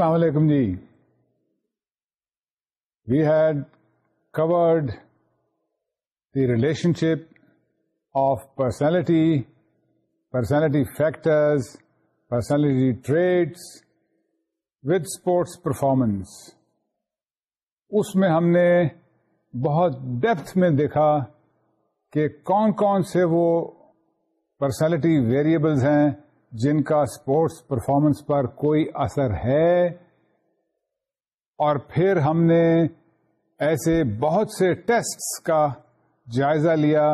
السلام علیکم جی we had covered the relationship of personality personality factors personality traits with sports performance اس میں ہم نے بہت ڈیپتھ میں دیکھا کہ کون کون سے وہ پرسنالٹی ویریبلز ہیں جن کا اسپورٹس پرفارمنس پر کوئی اثر ہے اور پھر ہم نے ایسے بہت سے ٹیسٹ کا جائزہ لیا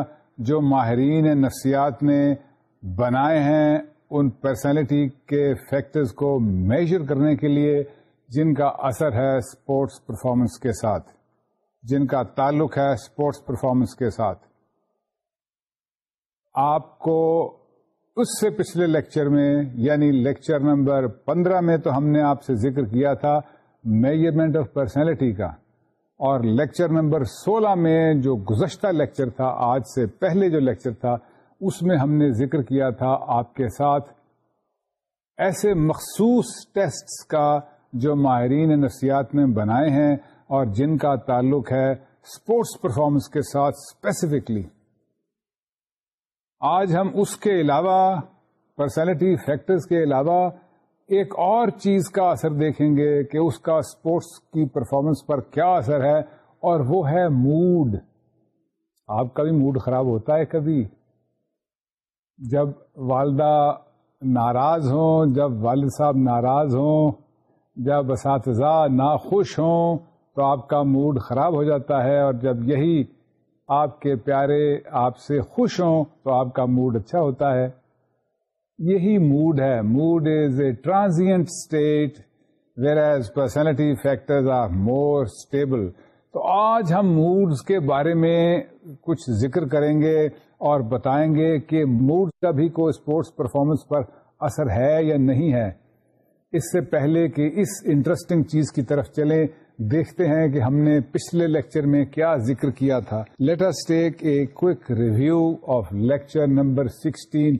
جو ماہرین نفسیات نے بنائے ہیں ان پرسنالٹی کے فیکٹرز کو میجر کرنے کے لیے جن کا اثر ہے اسپورٹس پرفارمنس کے ساتھ جن کا تعلق ہے اسپورٹس پرفارمنس کے ساتھ آپ کو اس سے پچھلے لیکچر میں یعنی لیکچر نمبر پندرہ میں تو ہم نے آپ سے ذکر کیا تھا میجرمنٹ آف پرسنالٹی کا اور لیکچر نمبر سولہ میں جو گزشتہ لیکچر تھا آج سے پہلے جو لیکچر تھا اس میں ہم نے ذکر کیا تھا آپ کے ساتھ ایسے مخصوص ٹیسٹ کا جو ماہرین نفسیات میں بنائے ہیں اور جن کا تعلق ہے اسپورٹس پرفارمنس کے ساتھ اسپیسیفکلی آج ہم اس کے علاوہ پرسنالٹی فیکٹرز کے علاوہ ایک اور چیز کا اثر دیکھیں گے کہ اس کا اسپورٹس کی پرفارمنس پر کیا اثر ہے اور وہ ہے موڈ آپ کا بھی موڈ خراب ہوتا ہے کبھی جب والدہ ناراض ہوں جب والد صاحب ناراض ہوں جب اساتذہ ناخوش ہوں تو آپ کا موڈ خراب ہو جاتا ہے اور جب یہی آپ کے پیارے آپ سے خوش ہوں تو آپ کا موڈ اچھا ہوتا ہے یہی موڈ ہے mood is a transient state where personality factors are more stable تو آج ہم موڈز کے بارے میں کچھ ذکر کریں گے اور بتائیں گے کہ موڈ کا بھی کوئی اسپورٹس پرفارمنس پر اثر ہے یا نہیں ہے اس سے پہلے کہ اس انٹرسٹنگ چیز کی طرف چلیں دیکھتے ہیں کہ ہم نے پچھلے لیکچر میں کیا ذکر کیا تھا let's take a review of lecture number sixteen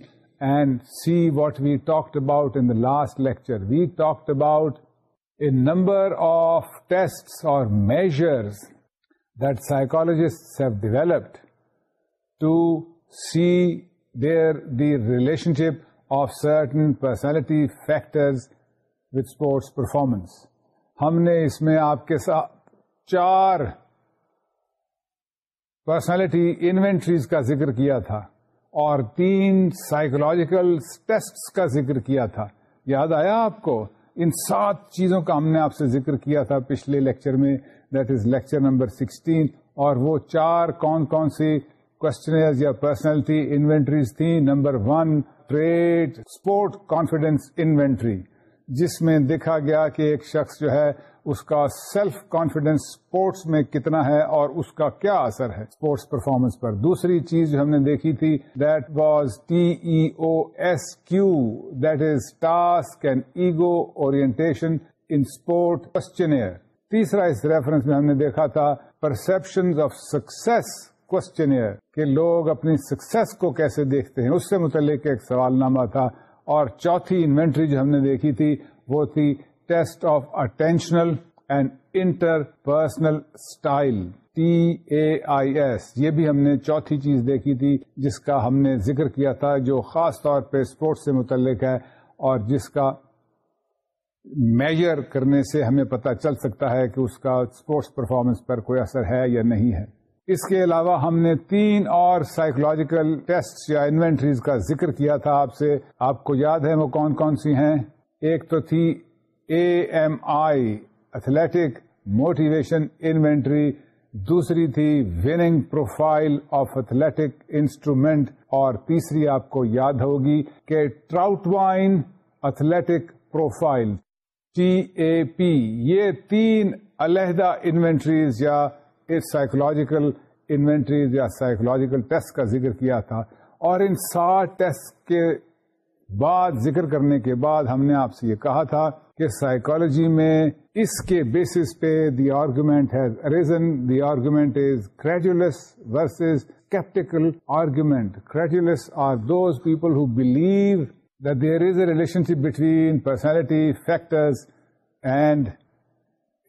and see what we talked about in the last lecture we talked about a number of test اور measures that have developed to see their the relationship of certain personality factors with sports performance ہم نے اس میں آپ کے ساتھ چار personality inventories کا ذکر کیا تھا اور تین سائیکولوجیکل ٹیسٹ کا ذکر کیا تھا یاد آیا آپ کو ان سات چیزوں کا ہم نے آپ سے ذکر کیا تھا پچھلے لیکچر میں that is lecture number sixteen اور وہ چار کون کون سی کوشچنرز یا پرسنالٹی انوینٹریز تھیں number one trait sport confidence inventory جس میں دیکھا گیا کہ ایک شخص جو ہے اس کا سیلف کانفیڈینس اسپورٹس میں کتنا ہے اور اس کا کیا اثر ہے اسپورٹس پرفارمنس پر دوسری چیز جو ہم نے دیکھی تھی that was T E O S Q that is task and ego orientation in sport questionnaire تیسرا اس ریفرنس میں ہم نے دیکھا تھا پرسپشن آف سکسیس کوشچنئر کہ لوگ اپنی سکسیس کو کیسے دیکھتے ہیں اس سے متعلق ایک سوال نامہ تھا اور چوتھی انوینٹری جو ہم نے دیکھی تھی وہ تھی test of attentional and interpersonal style T A I S یہ بھی ہم نے چوتھی چیز دیکھی تھی جس کا ہم نے ذکر کیا تھا جو خاص طور پہ اسپورٹس سے متعلق ہے اور جس کا میجر کرنے سے ہمیں پتہ چل سکتا ہے کہ اس کا اسپورٹس پرفارمنس پر کوئی اثر ہے یا نہیں ہے اس کے علاوہ ہم نے تین اور سائیکولوجیکل ٹیسٹ یا انوینٹریز کا ذکر کیا تھا آپ سے آپ کو یاد ہے وہ کون کون سی ہیں ایک تو تھی A M I athletic motivation inventory دوسری تھی winning profile of athletic instrument اور تیسری آپ کو یاد ہوگی کہ Troutwine athletic profile T A P یہ تین علیحدہ انوینٹریز یا اس سائیکولوجیکل انوینٹریز یا سائیکولوجیکل ٹیسٹ کا ذکر کیا تھا اور ان سات ٹیسٹ کے بعد ذکر کرنے کے بعد ہم نے آپ سے یہ کہا تھا کہ سائیکالوجی میں اس کے بیسس پہ the argument has reason the argument is credulous versus skeptical argument credulous are those people who that there is a relationship between personality factors and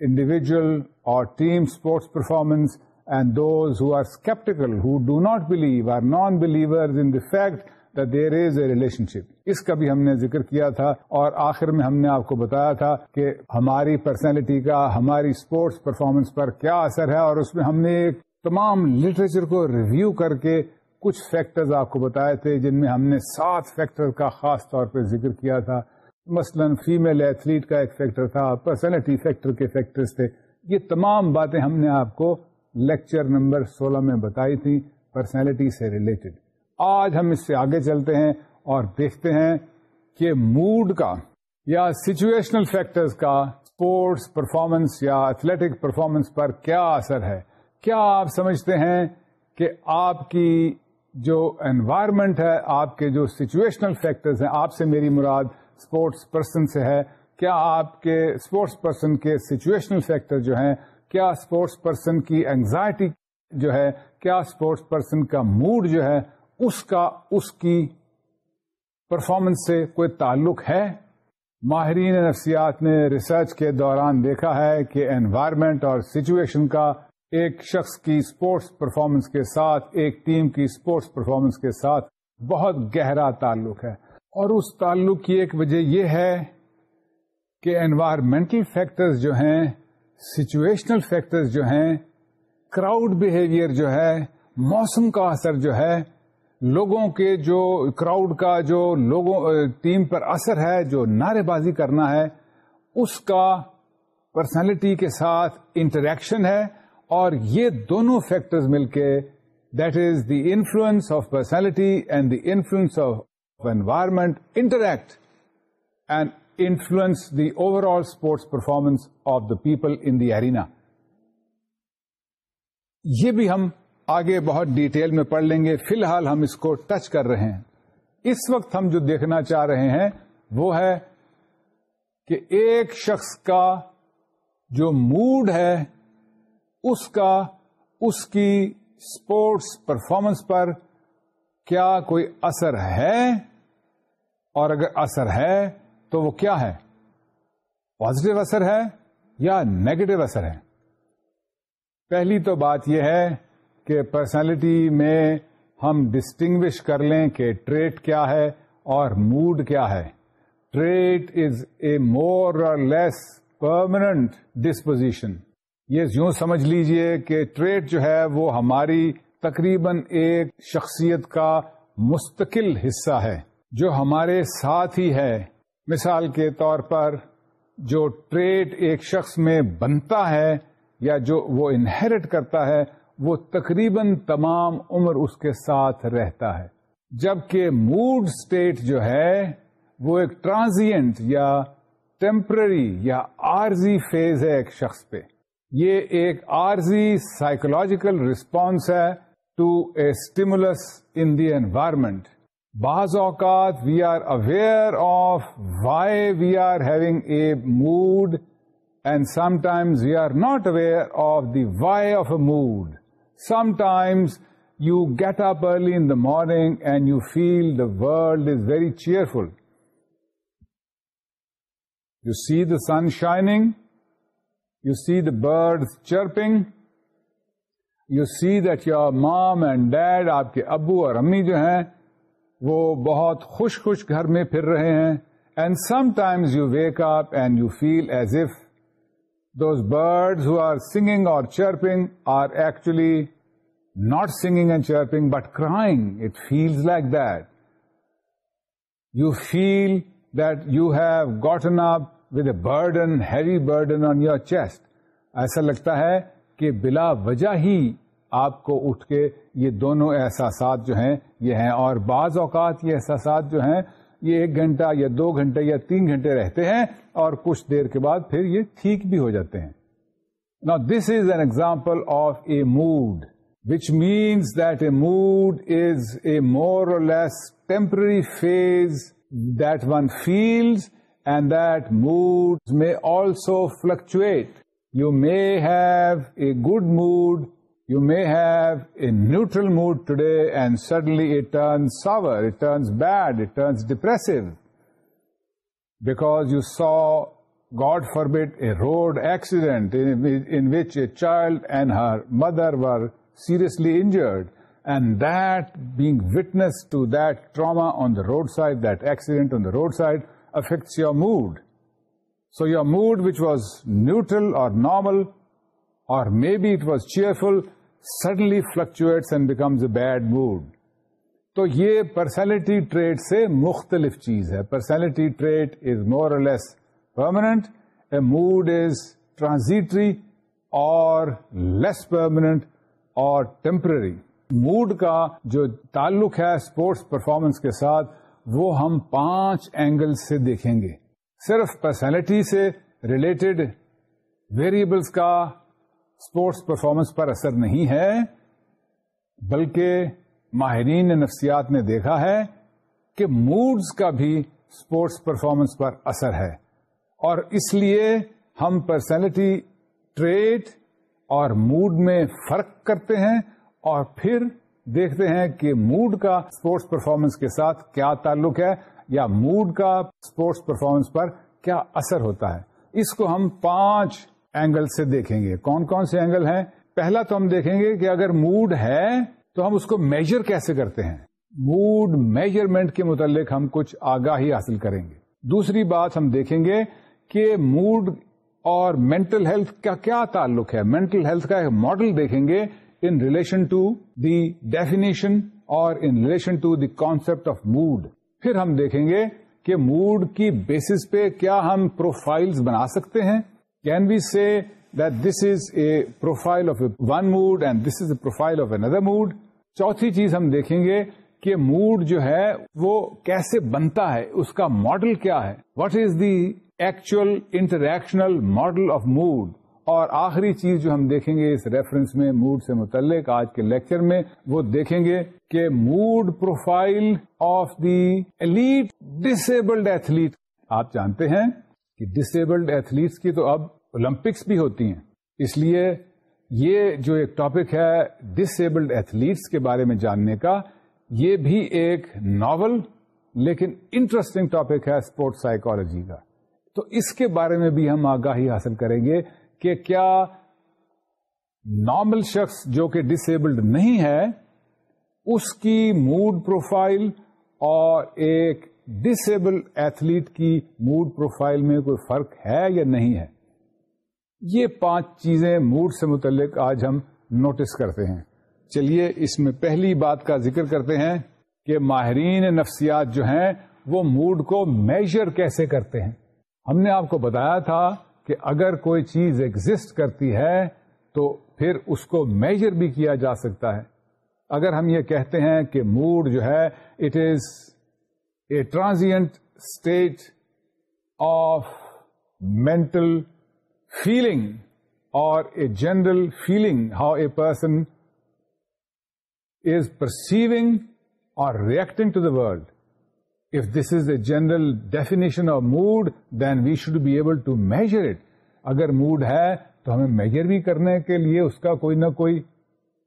individual اور team sports performance and those who are skeptical who do not believe or non believer in the fact that there is a relationship اس کا بھی ہم نے ذکر کیا تھا اور آخر میں ہم نے آپ کو بتایا تھا کہ ہماری پرسنالٹی کا ہماری اسپورٹس پرفارمنس پر کیا اثر ہے اور اس میں ہم نے ایک تمام لٹریچر کو ریویو کر کے کچھ فیکٹرز آپ کو بتایا تھے جن میں ہم نے سات فیکٹر کا خاص طور پہ ذکر کیا تھا مثلا فیمل ایتھلیٹ کا ایک فیکٹر تھا پرسنلٹی فیکٹر کے فیکٹرز تھے یہ تمام باتیں ہم نے آپ کو لیکچر نمبر سولہ میں بتائی تھی پرسنالٹی سے ریلیٹڈ آج ہم اس سے آگے چلتے ہیں اور دیکھتے ہیں کہ موڈ کا یا سچویشنل فیکٹرز کا اسپورٹس پرفارمنس یا ایتھلیٹک پرفارمنس پر کیا اثر ہے کیا آپ سمجھتے ہیں کہ آپ کی جو انوائرمنٹ ہے آپ کے جو سچویشنل فیکٹرز ہیں آپ سے میری مراد اسپورٹس پرسن سے ہے کیا آپ کے اسپورٹس پرسن کے سچویشنل فیکٹر جو ہیں کیا اسپورٹس پرسن کی اینگزائٹی جو ہے کیا اسپورٹس پرسن کا موڈ جو ہے اس کا اس کی پرفارمنس سے کوئی تعلق ہے ماہرین نفسیات نے ریسرچ کے دوران دیکھا ہے کہ انوائرمنٹ اور سچویشن کا ایک شخص کی اسپورٹس پرفارمنس کے ساتھ ایک ٹیم کی اسپورٹس پرفارمنس کے ساتھ بہت گہرا تعلق ہے اور اس تعلق کی ایک وجہ یہ ہے کہ انوائرمنٹل فیکٹرز جو ہیں سچویشنل فیکٹرز جو ہیں کراؤڈ بہیویئر جو ہے موسم کا اثر جو ہے لوگوں کے جو کراؤڈ کا جو لوگوں ٹیم پر اثر ہے جو نعرے بازی کرنا ہے اس کا پرسنالٹی کے ساتھ انٹریکشن ہے اور یہ دونوں فیکٹرز مل کے that is the influence of personality and the influence of environment interact and influence the overall sports performance of the people in arena. یہ بھی ہم آگے بہت ڈیٹیل میں پڑھ لیں گے فی الحال ہم اس کو ٹچ کر رہے ہیں اس وقت ہم جو دیکھنا چاہ رہے ہیں وہ ہے کہ ایک شخص کا جو موڈ ہے اس کا اس کی اسپورٹس پرفارمنس پر کیا کوئی اثر ہے اور اگر اثر ہے تو وہ کیا ہے پازیٹو اثر ہے یا نیگیٹو اثر ہے پہلی تو بات یہ ہے کہ پرسنالٹی میں ہم ڈسٹنگوش کر لیں کہ ٹریٹ کیا ہے اور موڈ کیا ہے trait is a more or less permanent disposition یہ یوں سمجھ لیجئے کہ ٹریٹ جو ہے وہ ہماری تقریباً ایک شخصیت کا مستقل حصہ ہے جو ہمارے ساتھ ہی ہے مثال کے طور پر جو ٹریٹ ایک شخص میں بنتا ہے یا جو وہ انہیرٹ کرتا ہے وہ تقریباً تمام عمر اس کے ساتھ رہتا ہے جبکہ موڈ اسٹیٹ جو ہے وہ ایک ٹرانزینٹ یا ٹیمپرری یا عارضی فیز ہے ایک شخص پہ یہ ایک عارضی سائیکولوجیکل رسپانس ہے to a stimulus in the environment. Baaz awqat, we are aware of why we are having a mood, and sometimes we are not aware of the why of a mood. Sometimes you get up early in the morning and you feel the world is very cheerful. You see the sun shining, you see the birds chirping, you see that your mom and dad آپ کے ابو اور امی جو ہیں وہ بہت خوش خوش گھر میں پھر رہے ہیں and sometimes you wake up and you feel as if those birds who are singing اور chirping are actually not singing and chirping but crying it feels like that you feel that you have gotten up with a burden heavy burden on your chest ایسا لگتا ہے کہ بلا وجہ ہی آپ کو اٹھ کے یہ دونوں احساسات جو ہیں یہ ہیں اور بعض اوقات یہ احساسات جو ہیں یہ ایک گھنٹہ یا دو گھنٹے یا تین گھنٹے رہتے ہیں اور کچھ دیر کے بعد پھر یہ ٹھیک بھی ہو جاتے ہیں نا this is an example of a mood which means that a mood is a more or less temporary phase that one feels and that mood میں also fluctuate You may have a good mood, you may have a neutral mood today, and suddenly it turns sour, it turns bad, it turns depressive, because you saw, God forbid, a road accident in which a child and her mother were seriously injured, and that, being witness to that trauma on the roadside, that accident on the roadside, affects your mood. So your mood mood was was neutral or normal or may be cheerful was fluctuates and suddenly fluctuates and becomes a bad mood تو یہ personality trait سے مختلف چیز ہے personality trait is more less permanent a mood is transitory or less permanent or temporary mood کا جو تعلق ہے اسپورٹس پرفارمنس کے ساتھ وہ ہم پانچ اینگل سے دیکھیں گے صرف پرسنالٹی سے ریلیٹڈ ویریبلس کا اسپورٹس پرفارمنس پر اثر نہیں ہے بلکہ ماہرین نفسیات نے دیکھا ہے کہ موڈز کا بھی اسپورٹس پرفارمنس پر اثر ہے اور اس لیے ہم پرسنالٹی ٹریٹ اور موڈ میں فرق کرتے ہیں اور پھر دیکھتے ہیں کہ موڈ کا اسپورٹس پرفارمنس کے ساتھ کیا تعلق ہے یا موڈ کا اسپورٹس پرفارمنس پر کیا اثر ہوتا ہے اس کو ہم پانچ اینگل سے دیکھیں گے کون کون سے اینگل ہیں پہلا تو ہم دیکھیں گے کہ اگر موڈ ہے تو ہم اس کو میجر کیسے کرتے ہیں موڈ میجرمنٹ کے متعلق ہم کچھ آگاہی حاصل کریں گے دوسری بات ہم دیکھیں گے کہ موڈ اور مینٹل ہیلتھ کا کیا تعلق ہے مینٹل ہیلتھ کا ایک ماڈل دیکھیں گے in relation to the definition اور in relation to the concept of mood پھر ہم دیکھیں گے کہ موڈ کی بیسس پہ کیا ہم پروفائل بنا سکتے ہیں کین سے see this is a profile of a one mood and this is a profile of اندر ندر موڈ چوتھی چیز ہم دیکھیں گے کہ موڈ جو ہے وہ کیسے بنتا ہے اس کا ماڈل کیا ہے what is the actual interactional model of mood اور آخری چیز جو ہم دیکھیں گے اس ریفرنس میں موڈ سے متعلق آج کے لیکچر میں وہ دیکھیں گے کہ mood profile of the elite disabled athlete آپ جانتے ہیں کہ ڈس ایبلڈ ایتھلیٹس کی تو اب اولمپکس بھی ہوتی ہیں اس لیے یہ جو ایک ٹاپک ہے ڈس ایبلڈ ایتھلیٹس کے بارے میں جاننے کا یہ بھی ایک ناول لیکن انٹرسٹنگ ٹاپک ہے اسپورٹس سائیکولوجی کا تو اس کے بارے میں بھی ہم آگاہی حاصل کریں گے کہ کیا نارمل شخص جو کہ ڈس ایبلڈ نہیں ہے اس کی موڈ پروفائل اور ایک ڈس ایبل ایتھلیٹ کی موڈ پروفائل میں کوئی فرق ہے یا نہیں ہے یہ پانچ چیزیں موڈ سے متعلق آج ہم نوٹس کرتے ہیں چلیے اس میں پہلی بات کا ذکر کرتے ہیں کہ ماہرین نفسیات جو ہیں وہ موڈ کو میجر کیسے کرتے ہیں ہم نے آپ کو بتایا تھا کہ اگر کوئی چیز ایگزٹ کرتی ہے تو پھر اس کو میجر بھی کیا جا سکتا ہے اگر ہم یہ کہتے ہیں کہ موڈ جو ہے it is a transient state of mental feeling or a general feeling how a person is perceiving or reacting to the world if this is a general definition of mood then we should be able to measure it اگر mood ہے تو ہمیں major بھی کرنے کے لیے اس کا کوئی نہ کوئی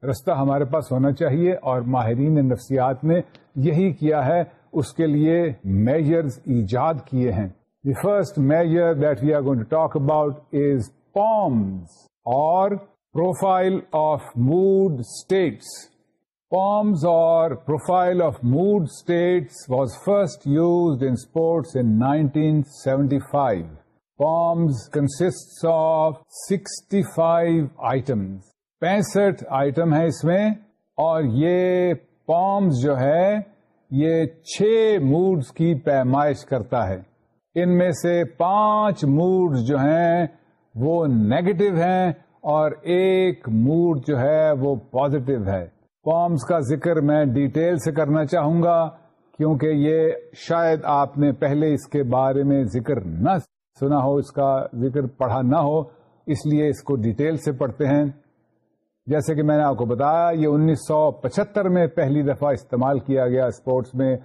رستہ ہمارے پاس ہونا چاہیے اور ماہرین نفسیات نے یہی کیا ہے اس کے لیے میجرز ایجاد کیے ہیں the first measure that we are to talk about is POMS or profile of mood states POMS or profile of mood state was first used in sports in 1975. Seventy five POMS consist of sixty five item پینسٹھ item ہے اس میں اور یہ پومس جو ہے یہ چھ موڈز کی پیمائش کرتا ہے ان میں سے پانچ موڈز جو ہیں وہ نیگیٹو ہیں اور ایک موڈ جو ہے وہ پوزیٹو ہے فارمس کا ذکر میں ڈیٹیل سے کرنا چاہوں گا کیونکہ یہ شاید آپ نے پہلے اس کے بارے میں ذکر نہ سنا ہو اس کا ذکر پڑھا نہ ہو اس لیے اس کو ڈیٹیل سے پڑھتے ہیں جیسے کہ میں نے آپ کو بتایا یہ انیس سو پچہتر میں پہلی دفعہ استعمال کیا گیا اسپورٹس میں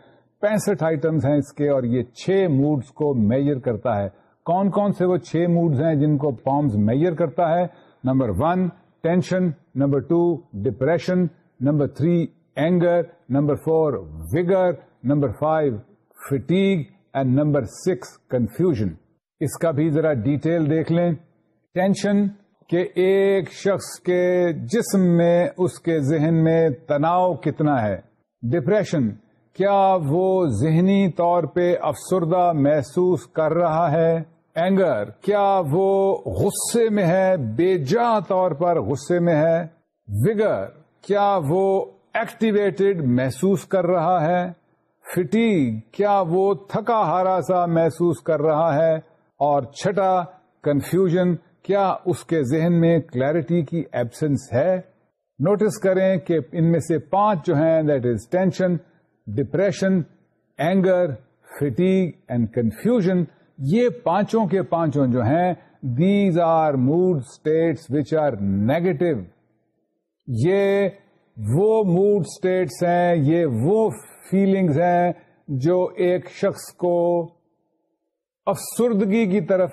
پینسٹھ آئٹمس ہیں اس کے اور یہ چھ موڈس کو میجر کرتا ہے کون کون سے وہ چھ موڈز ہیں جن کو فارمز میجر کرتا ہے number one tension number two depression number three anger number four vigour number five fatigue and number six confusion اس کا بھی ذرا ڈیٹیل دیکھ لیں ٹینشن کہ ایک شخص کے جسم میں اس کے ذہن میں تناؤ کتنا ہے ڈپریشن کیا وہ ذہنی طور پہ افسردہ محسوس کر رہا ہے اینگر کیا وہ غصے میں ہے بے جا طور پر غصے میں ہے وگر کیا وہ ایکٹیویٹڈ محسوس کر رہا ہے فٹی کیا وہ تھکا ہارا سا محسوس کر رہا ہے اور چھٹا کنفیوژن کیا اس کے ذہن میں کلیرٹی کی ایبسنس ہے نوٹس کریں کہ ان میں سے پانچ جو ہیں that is tension depression anger fatigue and confusion یہ پانچوں کے پانچوں جو ہیں these are mood states which are negative یہ وہ موڈ اسٹیٹس ہیں یہ وہ فیلنگز ہیں جو ایک شخص کو افسردگی کی طرف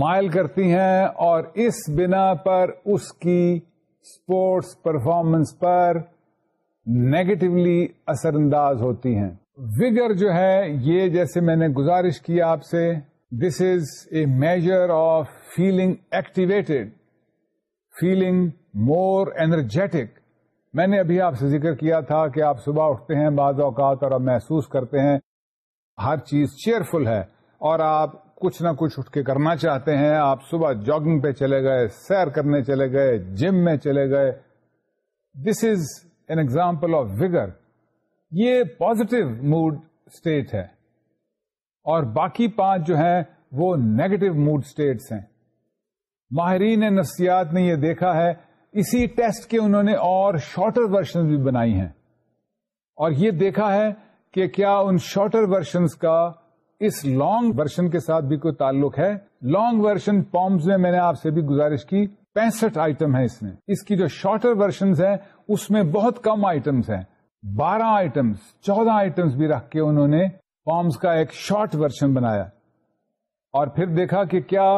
مائل کرتی ہیں اور اس بنا پر اس کی اسپورٹس پرفارمنس پر نیگیٹولی اثر انداز ہوتی ہیں وگر جو ہے یہ جیسے میں نے گزارش کی آپ سے this is a measure of feeling activated feeling more energetic میں نے ابھی آپ سے ذکر کیا تھا کہ آپ صبح اٹھتے ہیں بعض اوقات اور آپ محسوس کرتے ہیں ہر چیز چیئرفل ہے اور آپ کچھ نہ کچھ اٹھ کے کرنا چاہتے ہیں آپ صبح جاگنگ پہ چلے گئے سیر کرنے چلے گئے جم میں چلے گئے this is an example of vigour یہ پازیٹو موڈ اسٹیٹ ہے اور باقی پانچ جو ہیں وہ نیگیٹو موڈ اسٹیٹس ہیں ماہرین نفسیات نے یہ دیکھا ہے اسی ٹیسٹ کے انہوں نے اور شارٹر ورژن بھی بنائی ہیں اور یہ دیکھا ہے کہ کیا ان شارٹر ورژنس کا اس لانگ ورژن کے ساتھ بھی کوئی تعلق ہے لانگ ورژن پومز میں میں نے آپ سے بھی گزارش کی پینسٹھ آئٹم ہے اس میں اس کی جو شارٹر ورژنس ہے اس میں بہت کم آئٹمس ہیں بارہ آئٹمس چودہ آئٹمس بھی رکھ کے انہوں نے پومز کا ایک شارٹ ورژن بنایا اور پھر دیکھا کہ کیا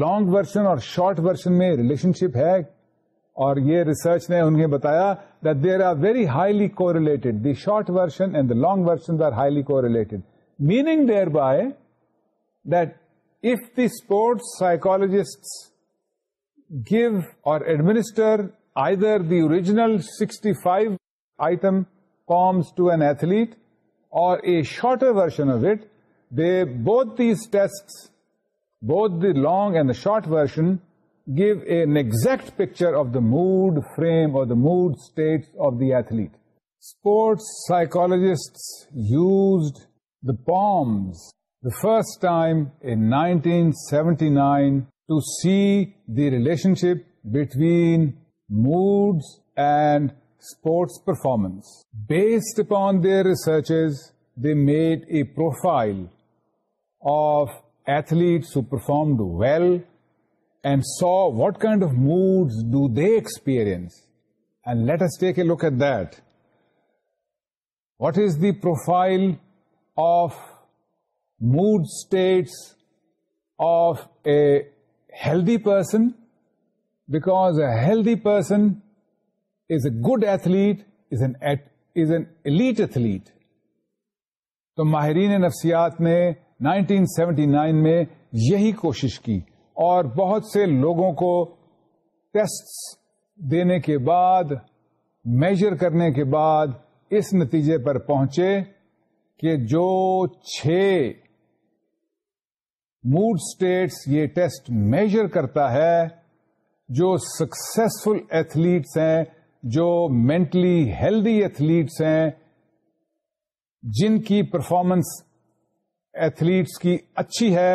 لانگ ورژن اور شارٹ ورژن میں ریلیشن شپ ہے اور یہ ریسرچ نے انہیں بتایا that there are very highly correlated the short version and the long version are highly correlated meaning thereby that if the sports psychologist gave or administered their original sixty five item forms to an athlete or a shorter version of it they both these test Both the long and the short version give an exact picture of the mood frame or the mood states of the athlete. Sports psychologists used the palms the first time in 1979 to see the relationship between moods and sports performance. Based upon their researches, they made a profile of elite perform do well and so what kind of moods do they E experience and let's take look at that what is the profile of mood state of a healthy person because a healthy person is a good athlete is an is an athlete تو ماہرین نفسیات نے 1979 میں یہی کوشش کی اور بہت سے لوگوں کو ٹیسٹ دینے کے بعد میجر کرنے کے بعد اس نتیجے پر پہنچے کہ جو چھ موڈ اسٹیٹس یہ ٹیسٹ میجر کرتا ہے جو سکسیسفل ایتھلیٹس ہیں جو مینٹلی ہیلدی ایتھلیٹس ہیں جن کی پرفارمنس ایتھلیٹس کی اچھی ہے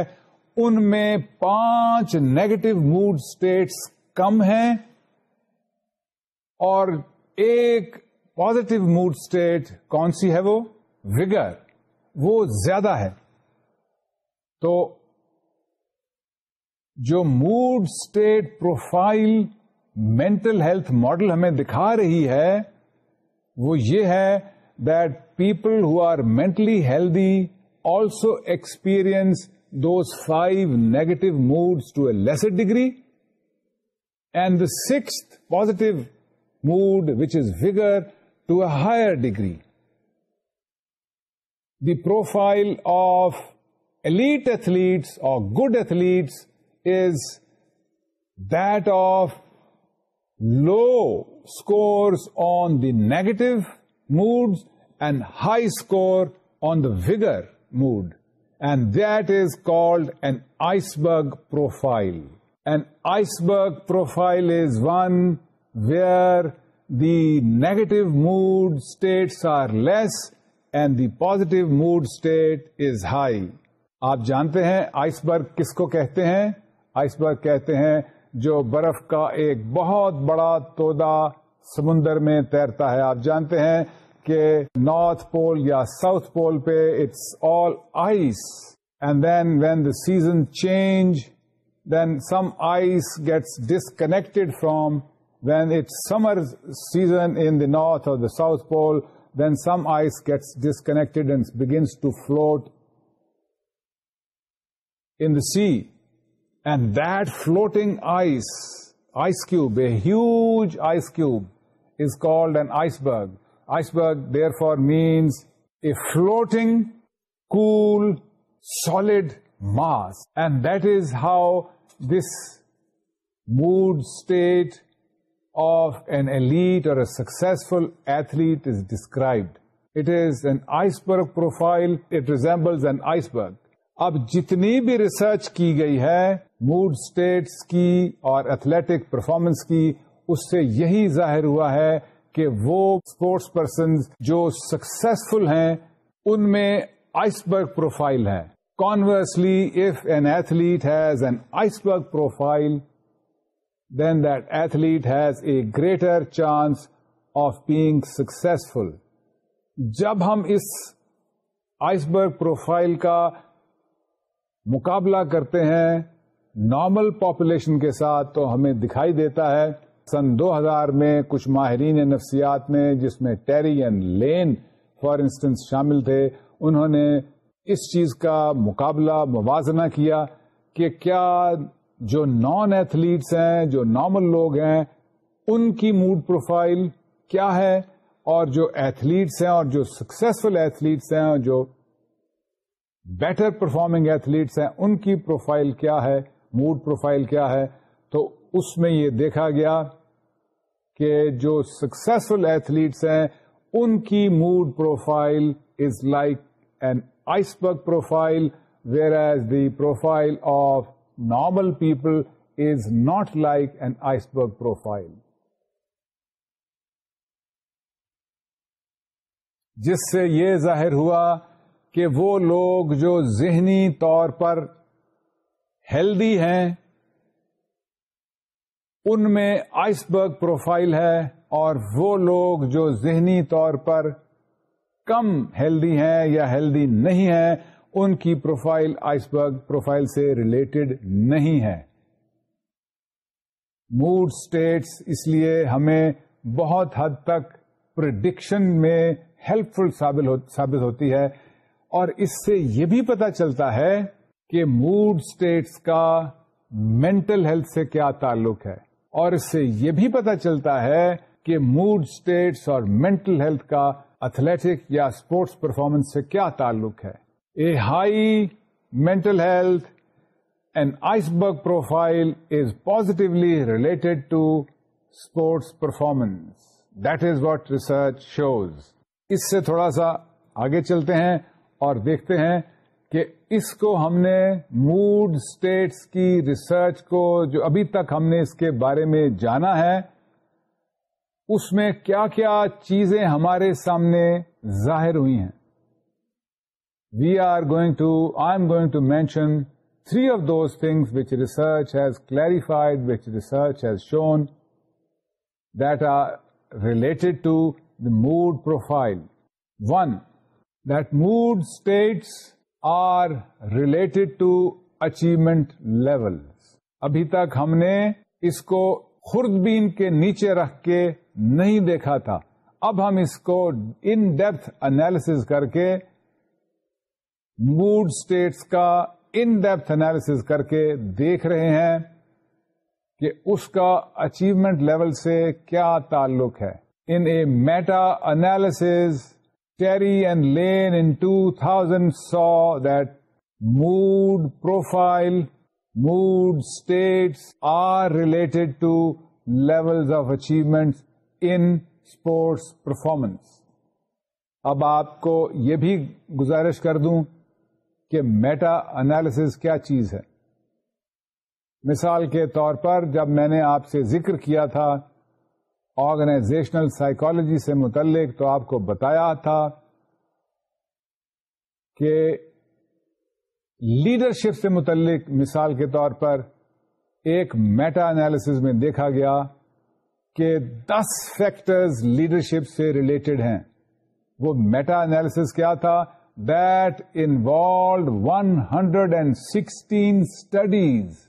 ان میں پانچ نیگیٹو موڈ اسٹیٹس کم ہیں اور ایک پازیٹو موڈ اسٹیٹ کون سی ہے وہ وگر وہ زیادہ ہے تو جو mood state profile mental health model ہمیں دکھا رہی ہے وہ یہ ہے that people who are mentally healthy also experience those 5 negative moods to a lesser degree. And the 6th positive mood, which is vigor, to a higher degree. The profile of elite athletes or good athletes is that of low scores on the negative moods and high score on the vigor mood and that is called an iceberg profile and iceberg profile is one where the states mood states are less and the state mood state is high آپ جانتے ہیں ice برگ کس کو کہتے ہیں ice برگ کہتے ہیں جو برف کا ایک بہت بڑا تودا سمندر میں تیرتا ہے آپ جانتے ہیں کہ نارتھ پول یا ساؤتھ پول پہ it's all ice and then when the season change then some ice gets disconnected from when it's summer season in the north or the south pole then some ice gets disconnected and begins to float in the sea and that floating ice ice cube a huge ice cube is called an iceberg iceberg means a means a floating cold solid mass and that is how this mood state of an elite or athlete successful described. Is is it is an iceberg profile it resembles an iceberg اب جتنی بھی research کی گئی ہے mood states کی اور athletic performance کی اس سے یہی ظاہر ہوا ہے کہ وہ اسپورٹس پرسن جو سکسفل ہیں ان میں آئس برگ پروفائل ہے conversely if an athlete has an iceberg profile then that athlete has a greater chance of being successful جب ہم اس آئس برگ پروفائل کا مقابلہ کرتے ہیں نارمل پاپولیشن کے ساتھ تو ہمیں دکھائی دیتا ہے سن دو ہزار میں کچھ ماہرین نفسیات میں جس میں Terry and Lane for instance شامل تھے انہوں نے اس چیز کا مقابلہ موازنہ کیا کہ کیا جو نان ایتھلیٹس ہیں جو نارمل لوگ ہیں ان کی موڈ پروفائل کیا ہے اور جو ایتھلیٹس ہیں اور جو سکسیسفل ایتھلیٹس ہیں اور جو بیٹر پرفارمنگ ایتھلیٹس ہیں ان کی پروفائل کیا ہے موڈ پروفائل کیا ہے تو اس میں یہ دیکھا گیا کہ جو سکسیسفل ایتھلیٹس ہیں ان کی mood profile is like an iceberg profile whereas the profile of normal people is not like an iceberg profile جس سے یہ ظاہر ہوا کہ وہ لوگ جو ذہنی طور پر ہیلدی ہیں ان میں آئس برگ پروفائل ہے اور وہ لوگ جو ذہنی طور پر کم ہیلدی ہیں یا ہیلدی نہیں ہیں ان کی پروفائل آئس برگ پروفائل سے ریلیٹڈ نہیں ہے موڈ اسٹیٹس اس لیے ہمیں بہت حد تک پرڈکشن میں ہیلپ فل ثابت ہوتی ہے اور اس سے یہ بھی پتا چلتا ہے کہ موڈ اسٹیٹس کا مینٹل ہیلتھ سے کیا تعلق ہے اور اس سے یہ بھی پتہ چلتا ہے کہ موڈ اسٹیٹس اور مینٹل ہیلتھ کا اتھلیٹک یا اسپورٹس پرفارمنس سے کیا تعلق ہے a high mental health and iceberg profile is positively related to sports performance that is what research shows اس سے تھوڑا سا آگے چلتے ہیں اور دیکھتے ہیں کہ اس کو ہم نے موڈ اسٹیٹس کی ریسرچ کو جو ابھی تک ہم نے اس کے بارے میں جانا ہے اس میں کیا کیا چیزیں ہمارے سامنے ظاہر ہوئی ہیں we are going to I am going to mention three of those things which research has clarified which research has shown that are related to the mood profile one that mood states are related to achievement level ابھی تک ہم نے اس کو خوردبین کے نیچے رکھ کے نہیں دیکھا تھا اب ہم اس کو ان ڈیپتھ انالس کر کے موڈ اسٹیٹس کا ان ڈیپتھ انالس کر کے دیکھ رہے ہیں کہ اس کا اچیومنٹ لیول سے کیا تعلق ہے in a meta analysis mood mood profile mood are are to to of of in sports performance اب آپ کو یہ بھی گزارش کر دوں کہ میٹا انالیسز کیا چیز ہے مثال کے طور پر جب میں نے آپ سے ذکر کیا تھا آرگنائزیشنل سائیکولوجی سے متعلق تو آپ کو بتایا تھا کہ لیڈرشپ سے متعلق مثال کے طور پر ایک میٹا انالیسز میں دیکھا گیا کہ دس فیکٹرز لیڈرشپ سے ریلیٹڈ ہیں وہ میٹا انالیسز کیا تھا that involved one hundred and sixteen studies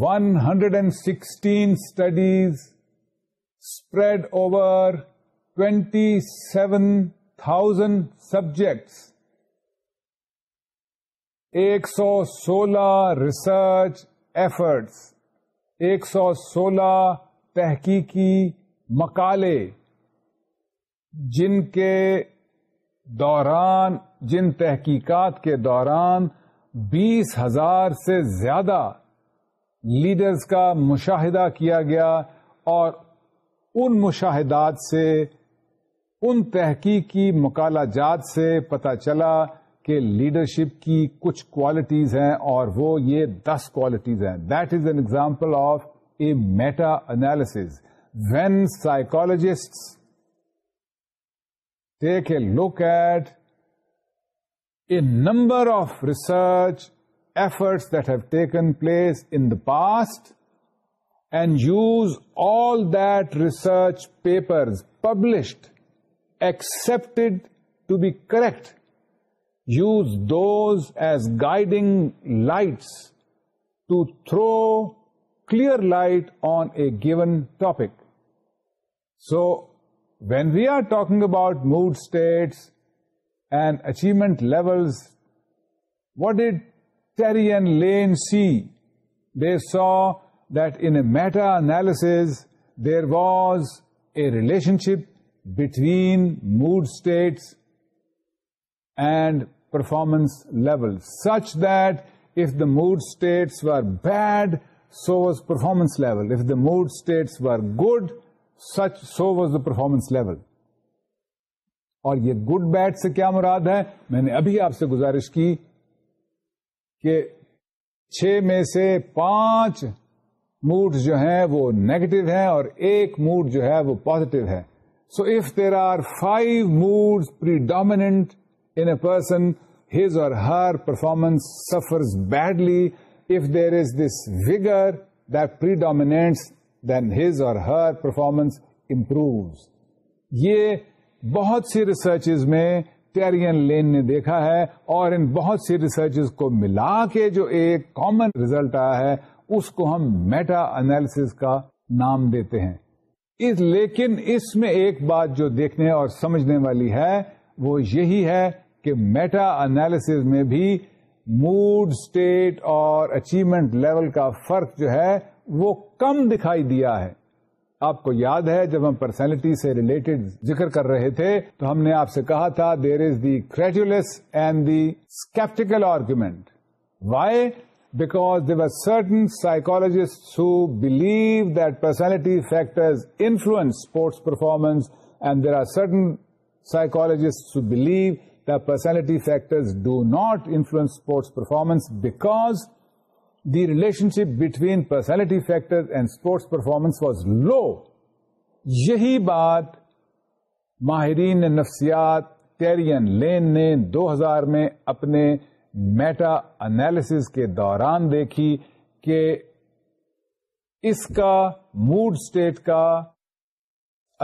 one hundred and sixteen studies spread over twenty seven thousand subjects ایک سو سولہ ریسرچ ایفرٹس ایک سو سولہ تحقیقی مقالے جن کے دوران جن تحقیقات کے دوران بیس ہزار سے زیادہ لیڈرز کا مشاہدہ کیا گیا اور ان مشاہدات سے ان تحقیق کی مکالہ جات سے پتہ چلا کہ لیڈرشپ کی کچھ کوالٹیز ہیں اور وہ یہ دس کوالٹیز ہیں that is an example of a meta analysis when psychologist take a look at a number of research efforts that have taken place in the past and use all that research papers published, accepted to be correct. Use those as guiding lights to throw clear light on a given topic. So, when we are talking about mood states and achievement levels, what did saw in a meta-analysis, there was a relationship between mood states and performance level such if the mood states were bad so was performance level If the mood states were good such so was the performance level اور یہ good bad سے کیا مراد ہے میں نے ابھی آپ سے گزارش کی کہ چھ میں سے پانچ موڈ جو ہیں وہ نیگیٹو ہیں اور ایک موڈ جو ہے وہ پوزیٹو ہے so if there are five mood impediment in a person his or her performance suffers badly if there is this vigour that P then his or her performance improve یہ بہت سی researches میں لین نے دیکھا ہے اور ان بہت سی research کو ملا کے جو ایک کامن ریزلٹ آیا ہے اس کو ہم میٹا انالس کا نام دیتے ہیں اس لیکن اس میں ایک بات جو دیکھنے اور سمجھنے والی ہے وہ یہی ہے کہ میٹا انالیس میں بھی موڈ اسٹیٹ اور اچیومنٹ لیول کا فرق جو ہے وہ کم دکھائی دیا ہے آپ کو یاد ہے جب ہم پرسنالٹی سے ریلیٹڈ ذکر کر رہے تھے تو ہم نے آپ سے کہا تھا there is the credulous and the sceptical argument why because they are certain psychologist who believe that personality factors influence sports performance and there are certain psychologist who believe the personality factors do not influence sports performance because the relationship between the factor and sports performance was low یہی بات ماہرین نفسیات terrain لین نے دو ہزار میں اپنے meta analysis کے دوران دیکھی کہ اس کا موڈ اسٹیٹ کا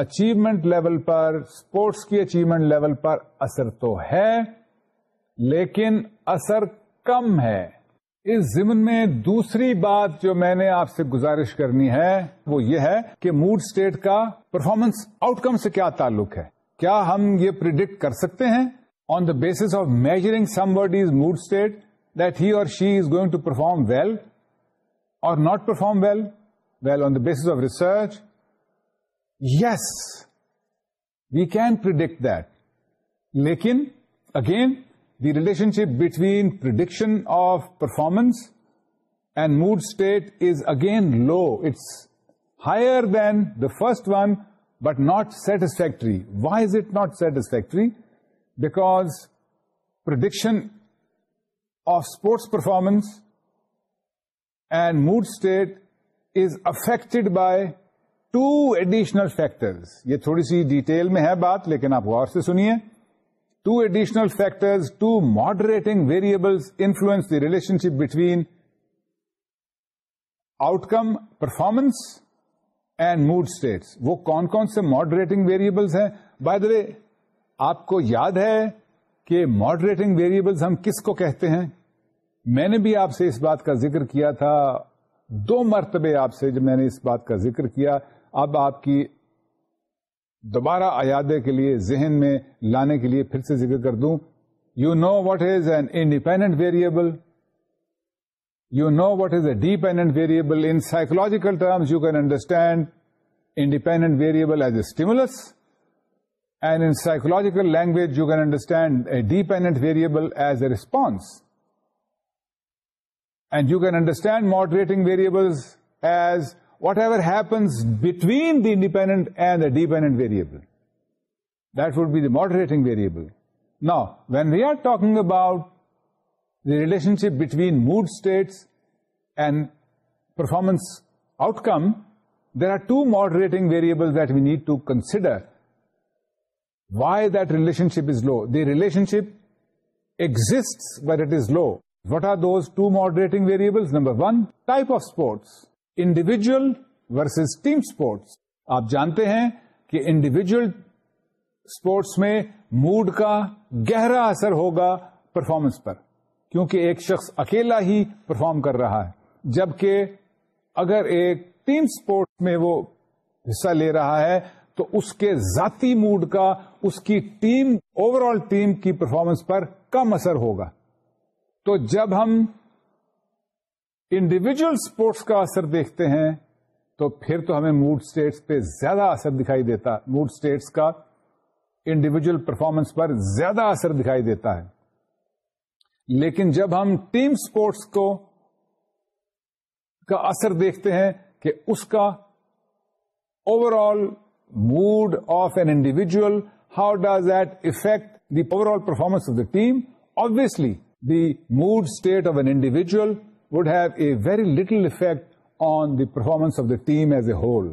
اچیومنٹ لیول پر اسپورٹس کی اچیومنٹ لیول پر اثر تو ہے لیکن اثر کم ہے اس زمن میں دوسری بات جو میں نے آپ سے گزارش کرنی ہے وہ یہ ہے کہ موڈ اسٹیٹ کا پرفارمنس آؤٹ کم سے کیا تعلق ہے کیا ہم یہ پرڈکٹ کر سکتے ہیں on the basis of measuring some word is mood state that he or she is going to perform well or not perform well well on the basis of research yes we can predict that لیکن again the relationship between prediction of performance and mood state is again low it's higher than the first one but not satisfactory why is it not satisfactory because prediction of sports performance and mood state is affected by two additional factors یہ تھوڑی سی detail میں ہے بات لیکن آپ اور سے سنیے two additional factor two moderating variables influence the relationship between outcome performance and mood states وہ کون کون سے ماڈریٹنگ ویریبلس ہیں بائدور آپ کو یاد ہے کہ ماڈریٹنگ ویریبلس ہم کس کو کہتے ہیں میں نے بھی آپ سے اس بات کا ذکر کیا تھا دو مرتبے آپ سے جب میں نے اس بات کا ذکر کیا اب آپ کی دوبارہ آیادے کے لیے ذہن میں لانے کے لیے پھر سے ذکر کر دوں you know what is an independent variable you know what is a dependent variable in psychological terms you can understand independent variable as a stimulus and in psychological language you can understand a dependent variable as a response and you can understand moderating variables as whatever happens between the independent and the dependent variable. That would be the moderating variable. Now, when we are talking about the relationship between mood states and performance outcome, there are two moderating variables that we need to consider. Why that relationship is low? The relationship exists, but it is low. What are those two moderating variables? Number one, type of sports. Individual versus team sports آپ جانتے ہیں کہ individual sports میں mood کا گہرا اثر ہوگا performance پر کیونکہ ایک شخص اکیلا ہی پرفارم کر رہا ہے جبکہ اگر ایک ٹیم اسپورٹس میں وہ حصہ لے رہا ہے تو اس کے ذاتی موڈ کا اس کی ٹیم اوور آل ٹیم کی پرفارمنس پر کم اثر ہوگا تو جب ہم انڈیویجل اسپورٹس کا اثر دیکھتے ہیں تو پھر تو ہمیں موڈ اسٹیٹس پہ زیادہ اثر دکھائی دیتا موڈ اسٹیٹس کا انڈیویجل پرفارمنس پر زیادہ اثر دکھائی دیتا ہے لیکن جب ہم ٹیم اسپورٹس کو کا اثر دیکھتے ہیں کہ اس کا overall mood of an individual how does affect the overall performance of the team obviously the mood state of an individual would have a very little effect on the performance of the team as a whole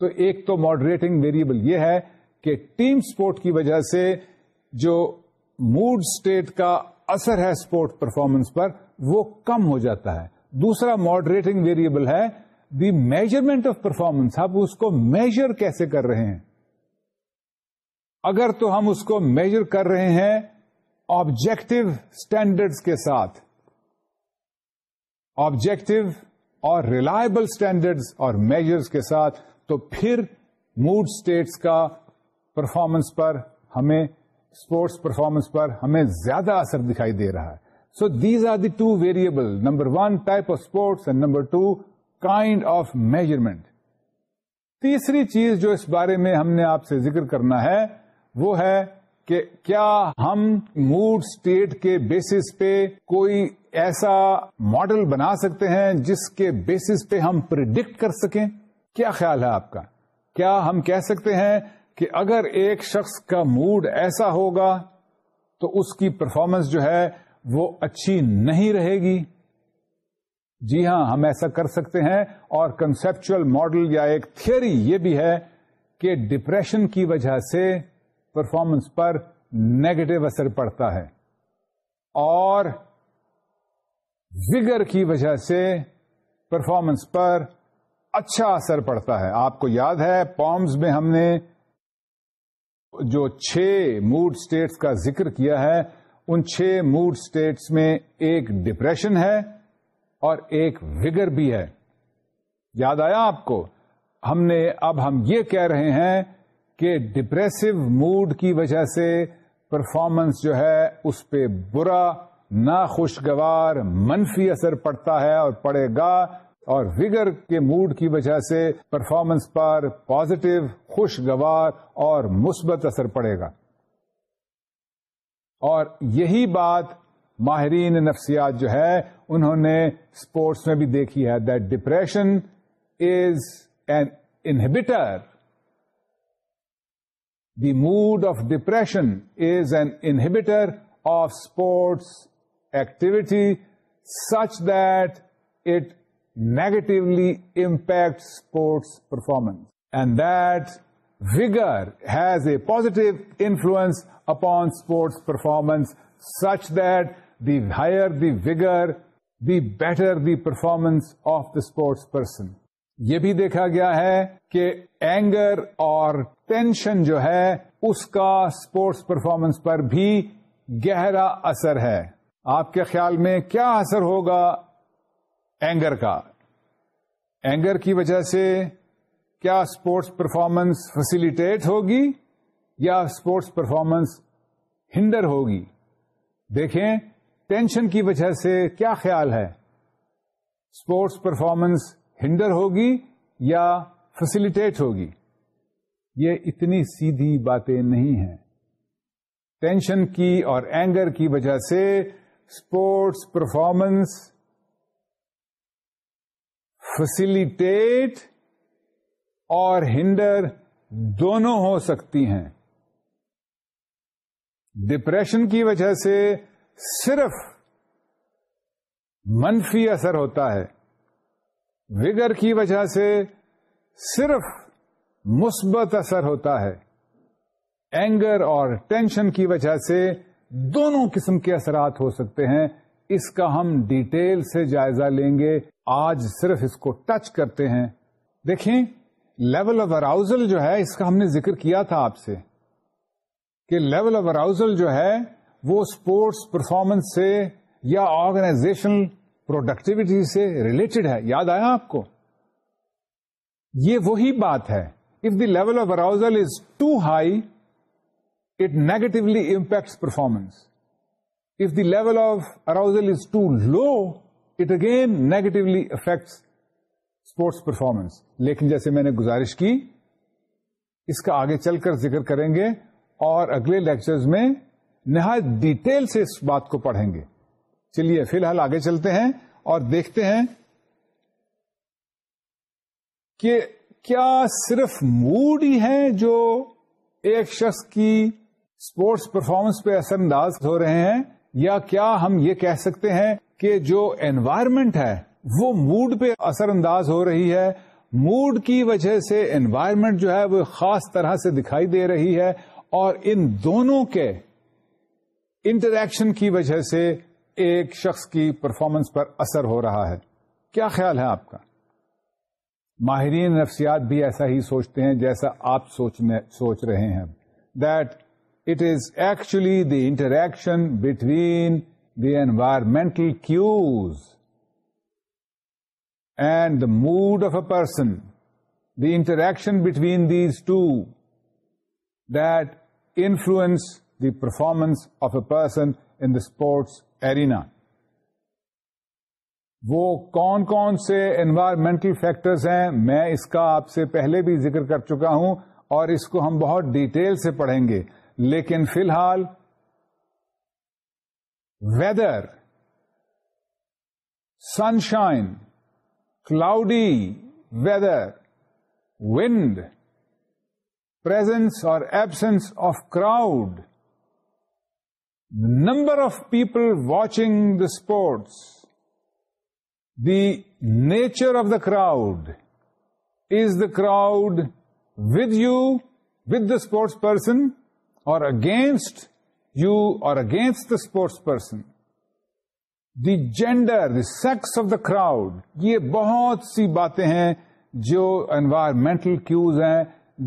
تو ایک تو moderating variable یہ ہے کہ team sport کی وجہ سے جو موڈ اسٹیٹ کا اثر ہے اسپورٹ پرفارمنس پر وہ کم ہو جاتا ہے دوسرا ماڈریٹنگ ویریبل ہے دی میجرمنٹ آف پرفارمنس آپ اس کو میجر کیسے کر رہے ہیں اگر تو ہم اس کو میجر کر رہے ہیں آبجیکٹو اسٹینڈرڈ کے ساتھ آبجیکٹو اور ریلائبل اسٹینڈرڈ اور میجرس کے ساتھ تو پھر موڈ اسٹیٹس کا پرفارمنس پر ہمیں اسپورٹس پرفارمنس پر ہمیں زیادہ اثر دکھائی دے رہا ہے so these are the two variable number one type of sports and number two kind of measurement تیسری چیز جو اس بارے میں ہم نے آپ سے ذکر کرنا ہے وہ ہے کہ کیا ہم موڈ اسٹیٹ کے بیسس پہ کوئی ایسا ماڈل بنا سکتے ہیں جس کے بیسس پہ ہم پرڈکٹ کر سکیں کیا خیال ہے آپ کا کیا ہم کہہ سکتے ہیں کہ اگر ایک شخص کا موڈ ایسا ہوگا تو اس کی پرفارمنس جو ہے وہ اچھی نہیں رہے گی جی ہاں ہم ایسا کر سکتے ہیں اور کنسپچل ماڈل یا ایک تھیوری یہ بھی ہے کہ ڈپریشن کی وجہ سے پرفارمنس پر نیگیٹو اثر پڑتا ہے اور وگر کی وجہ سے پرفارمنس پر اچھا اثر پڑتا ہے آپ کو یاد ہے پومز میں ہم نے جو چھ موڈ اسٹیٹس کا ذکر کیا ہے ان چھ موڈ اسٹیٹس میں ایک ڈپریشن ہے اور ایک وگر بھی ہے یاد آیا آپ کو ہم نے اب ہم یہ کہہ رہے ہیں کہ ڈپریسو موڈ کی وجہ سے پرفارمنس جو ہے اس پہ برا ناخوشگوار منفی اثر پڑتا ہے اور پڑے گا اور وگر کے موڈ کی وجہ سے پرفارمنس پر پازیٹو خوشگوار اور مثبت اثر پڑے گا اور یہی بات ماہرین نفسیات جو ہے انہوں نے اسپورٹس میں بھی دیکھی ہے that depression is an inhibitor the mood of depression is an inhibitor of sports activity such that it negatively impact sports performance and that vigour has a positive influence upon sports performance such that the higher the vigour the better the performance of the sports person یہ بھی دیکھا گیا ہے کہ anger اور tension جو ہے اس کا اسپورٹس پرفارمنس پر بھی گہرا اثر ہے آپ کے خیال میں کیا اثر ہوگا اینگر کا اینگر کی وجہ سے کیا اسپورٹس پرفارمنس فیسیلیٹیٹ ہوگی یا اسپورٹس پرفارمنس ہنڈر ہوگی دیکھیں ٹینشن کی وجہ سے کیا خیال ہے اسپورٹس پرفارمنس ہنڈر ہوگی یا فیسیلیٹیٹ ہوگی یہ اتنی سیدھی باتیں نہیں ہیں ٹینشن کی اور اینگر کی وجہ سے sports پرفارمنس facilitate اور ہنڈر دونوں ہو سکتی ہیں ڈپریشن کی وجہ سے صرف منفی اثر ہوتا ہے وگر کی وجہ سے صرف مثبت اثر ہوتا ہے اینگر اور ٹینشن کی وجہ سے دونوں قسم کے اثرات ہو سکتے ہیں اس کا ہم ڈیٹیل سے جائزہ لیں گے آج صرف اس کو ٹچ کرتے ہیں دیکھیں لیول آف اراؤزل جو ہے اس کا ہم نے ذکر کیا تھا آپ سے کہ لیول آف اراؤزل جو ہے وہ اسپورٹس پرفارمنس سے یا آرگنائزیشنل پروڈکٹیوٹی سے ریلیٹڈ ہے یاد آیا آپ کو یہ وہی بات ہے if the level of arousal is too high impacts performance if the level of arousal is too low it again negatively affects sports performance لیکن جیسے میں نے گزارش کی اس کا آگے چل کر ذکر کریں گے اور اگلے لیکچرز میں نہایت ڈیٹیل سے اس بات کو پڑھیں گے چلیے فی الحال آگے چلتے ہیں اور دیکھتے ہیں کہ کیا صرف موڈ ہی ہے جو ایک شخص کی اسپورٹس پرفارمنس پہ اثر انداز ہو رہے ہیں یا کیا ہم یہ کہہ سکتے ہیں کہ جو انوائرمنٹ ہے وہ موڈ پہ اثر انداز ہو رہی ہے موڈ کی وجہ سے انوائرمنٹ جو ہے وہ خاص طرح سے دکھائی دے رہی ہے اور ان دونوں کے انٹریکشن کی وجہ سے ایک شخص کی پرفارمنس پر اثر ہو رہا ہے کیا خیال ہے آپ کا ماہرین نفسیات بھی ایسا ہی سوچتے ہیں جیسا آپ سوچ رہے ہیں that it is actually the interaction between the environmental cues and the mood of a person the interaction between these two influence the performance of a person in the sports arena. وہ کون کون سے environmental factors ہیں میں اس کا آپ سے پہلے بھی ذکر کر چکا ہوں اور اس کو ہم بہت ڈیٹیل سے پڑھیں گے لیکن فی الحال weather sunshine cloudy weather wind presence or absence of crowd number of people watching the sports the nature of the crowd is the crowd with you with the sports person against you or against the sports person the gender the sex of the crowd یہ بہت سی باتیں ہیں جو environmental cues ہیں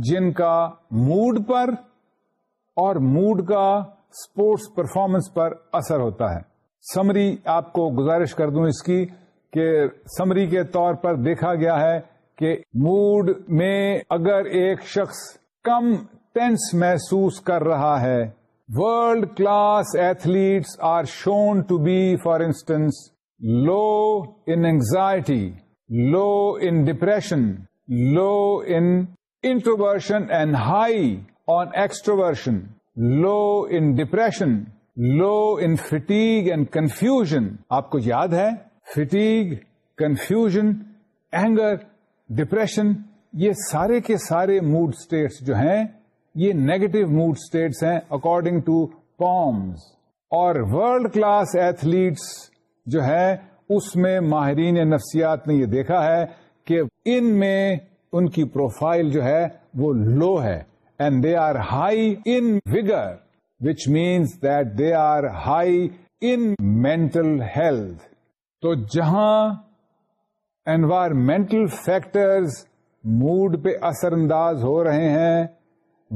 جن کا mood پر اور موڈ کا اسپورٹس پرفارمنس پر اثر ہوتا ہے سمری آپ کو گزارش کر دوں اس کی کہ سمری کے طور پر دیکھا گیا ہے کہ موڈ میں اگر ایک شخص کم ٹینس محسوس کر رہا ہے world class athletes are shown to be for instance low in anxiety low in depression low introversion and high on extroversion low in depression low in fatigue and confusion آپ کو یاد ہے فٹیگ کنفیوژن اینگر ڈپریشن یہ سارے کے سارے mood states جو ہیں یہ نیگیٹو موڈ اسٹیٹس ہیں اکارڈنگ ٹو پومز اور ورلڈ کلاس ایتھلیٹس جو ہے اس میں ماہرین نفسیات نے یہ دیکھا ہے کہ ان میں ان کی پروفائل جو ہے وہ لو ہے and they are high in vigour which means that they are high in mental health تو جہاں انوائرمنٹل فیکٹرز موڈ پہ اثر انداز ہو رہے ہیں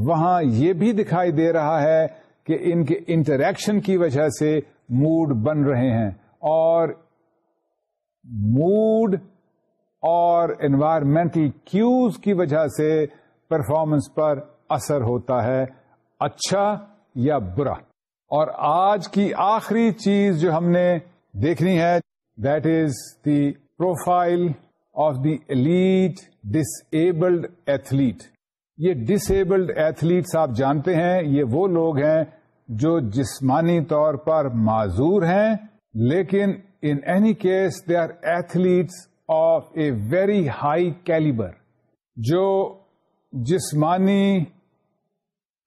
وہاں یہ بھی دکھائی دے رہا ہے کہ ان کے انٹریکشن کی وجہ سے موڈ بن رہے ہیں اور موڈ اور انوائرمنٹل کیوز کی وجہ سے پرفارمنس پر اثر ہوتا ہے اچھا یا برا اور آج کی آخری چیز جو ہم نے دیکھنی ہے that is the profile of the elite disabled athlete یہ ڈس ایبلڈ ایتھلیٹس آپ جانتے ہیں یہ وہ لوگ ہیں جو جسمانی طور پر معذور ہیں لیکن in any case they are athletes of a very high calibre جو جسمانی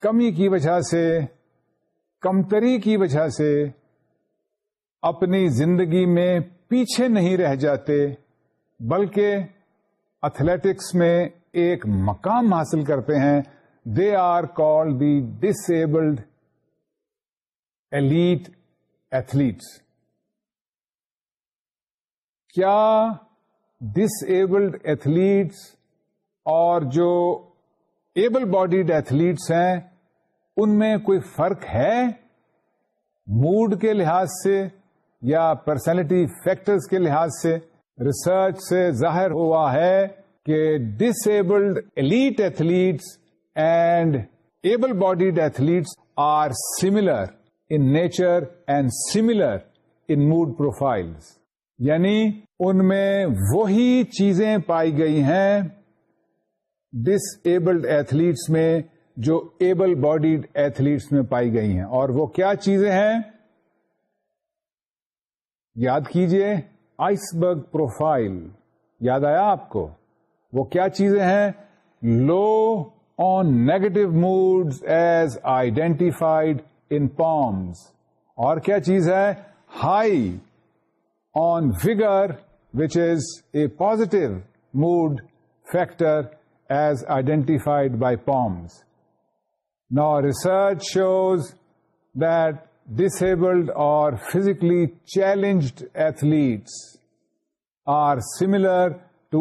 کمی کی وجہ سے کمتری کی وجہ سے اپنی زندگی میں پیچھے نہیں رہ جاتے بلکہ اتھلیٹکس میں ایک مقام حاصل کرتے ہیں they are called the disabled elite athletes کیا ڈس ایبلڈ ایتھلیٹس اور جو ایبل باڈیڈ ایتھلیٹس ہیں ان میں کوئی فرق ہے موڈ کے لحاظ سے یا پرسنالٹی فیکٹرز کے لحاظ سے ریسرچ سے ظاہر ہوا ہے کہ disabled elite athletes and able bodied athletes are similar in nature and similar in mood profile یعنی ان میں وہی چیزیں پائی گئی ہیں ڈس ایبلڈ ایتھلیٹس میں جو ایبل باڈیڈ ایتھلیٹس میں پائی گئی ہیں اور وہ کیا چیزیں ہیں یاد کیجئے آئس برگ پروفائل یاد آیا آپ کو وہ کیا چیزیں ہیں low on negative mood as identified in POMS اور کیا چیز ہے high on vigour which is a positive mood factor as identified by POMS نا research shows that disabled or physically challenged athletes are similar to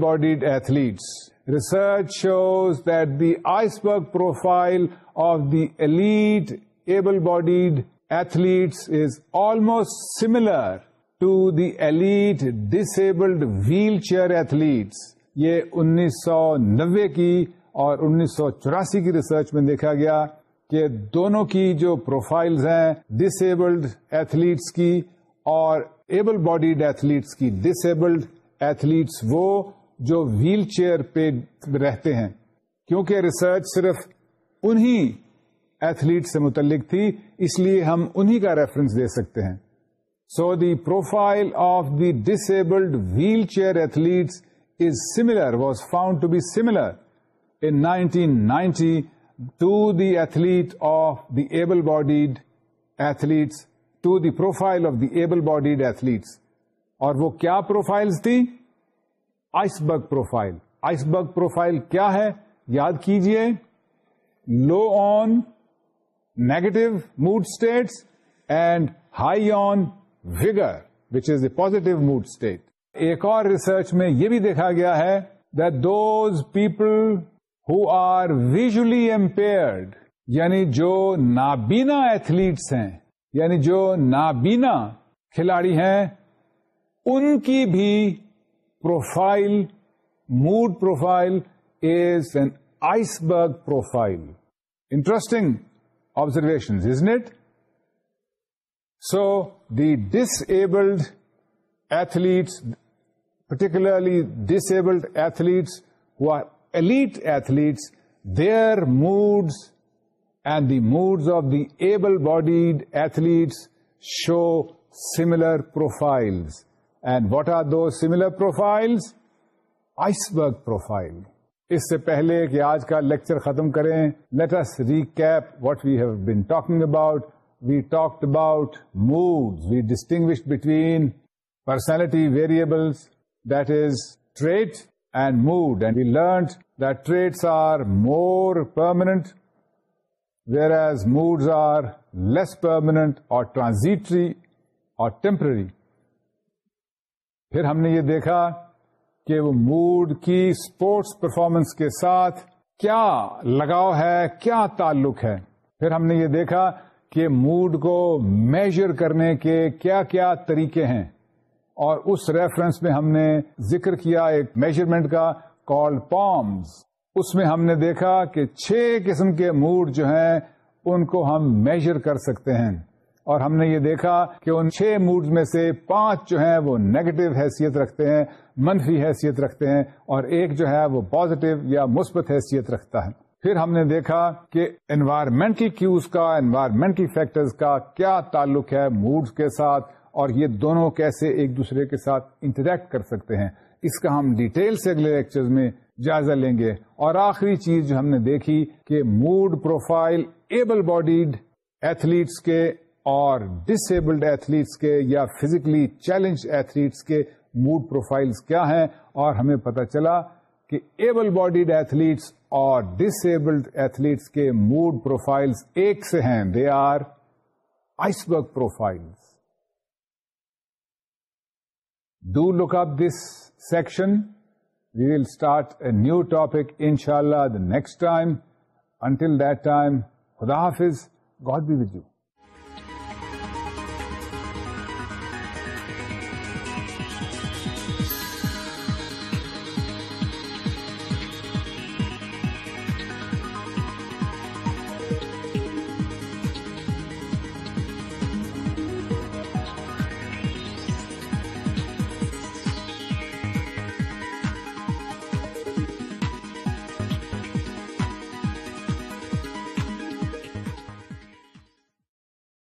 bodied athletes research shows that the the iceberg profile of the elite able bodied athletes is almost similar to the elite disabled wheelchair wheelchair athletes یہ انیس سو نوے کی اور انیس سو چوراسی کی research میں دیکھا گیا کہ دونوں کی جو پروفائلز ہیں ڈس ایبلڈ ایتھلیٹس کی اور ایبل باڈیڈ ایتھلیٹس کی ڈس ایبلڈ ایتھلیٹس وہ جو ویل چیئر پہ رہتے ہیں کیونکہ ریسرچ صرف انہی ایتھلیٹ سے متعلق تھی اس لیے ہم انہی کا ریفرنس دے سکتے ہیں so the profile of the disabled wheelchair athletes is similar was found to be similar 1990 to the athlete of the able bodied athletes to the profile of the able bodied athletes اور وہ کیا profiles تھی iceberg profile iceberg profile کیا ہے یاد کیجیے low on negative mood states and high on vigour which is a positive mood state ایک اور ریسرچ میں یہ بھی دیکھا گیا ہے those people are visually impaired یعنی جو نابینا ایتھلیٹس ہیں یعنی جو نابینا کھلاڑی ہیں ان کی بھی profile mood profile is an iceberg profile interesting observation is that so the disabled athletes particularly disabled athletes who are elite athletes their moods and the moods of the able bodied athletes show similar profiles and what are the similar profiles? Iceberg profile اس سے پہلے کہ آج کا lecture ختم کریں let's recap what we have been talking about we talked about mood we distinguish between personality variables that is trait and mood and we learned that traits are more permanent whereas moods are less permanent اور transitory اور temporary پھر ہم نے یہ دیکھا کہ وہ mood کی اسپورٹس پرفارمنس کے ساتھ کیا لگاؤ ہے کیا تعلق ہے پھر ہم نے یہ دیکھا کہ موڈ کو میجر کرنے کے کیا کیا طریقے ہیں اور اس ریفرنس میں ہم نے ذکر کیا ایک میجرمنٹ کا کال پامز اس میں ہم نے دیکھا کہ چھ قسم کے موڈ جو ہیں ان کو ہم میجر کر سکتے ہیں اور ہم نے یہ دیکھا کہ ان چھ موڈز میں سے پانچ جو ہیں وہ نیگیٹو حیثیت رکھتے ہیں منفی حیثیت رکھتے ہیں اور ایک جو ہے وہ پازیٹو یا مثبت حیثیت رکھتا ہے پھر ہم نے دیکھا کہ انوائرمنٹل کیوز کا انوائرمنٹل فیکٹرز کا کیا تعلق ہے موڈز کے ساتھ اور یہ دونوں کیسے ایک دوسرے کے ساتھ انٹریکٹ کر سکتے ہیں اس کا ہم ڈیٹیل سے اگلے لیکچر میں جائزہ لیں گے اور آخری چیز جو ہم نے دیکھی کہ mood profile able bodied athletes کے اور ڈس ایبلڈ ایتھلیٹس کے یا فزیکلی چیلنج ایتھلیٹس کے موڈ پروفائلز کیا ہیں اور ہمیں پتا چلا کہ ایبل باڈیڈ ایتھلیٹس اور ڈس ایبلڈ ایتھلیٹس کے موڈ پروفائلز ایک سے ہیں they are iceberg profile do look up this section we will start a new topic ان شاء اللہ the next time until that time خدا حافظ گاڈ بی ود یو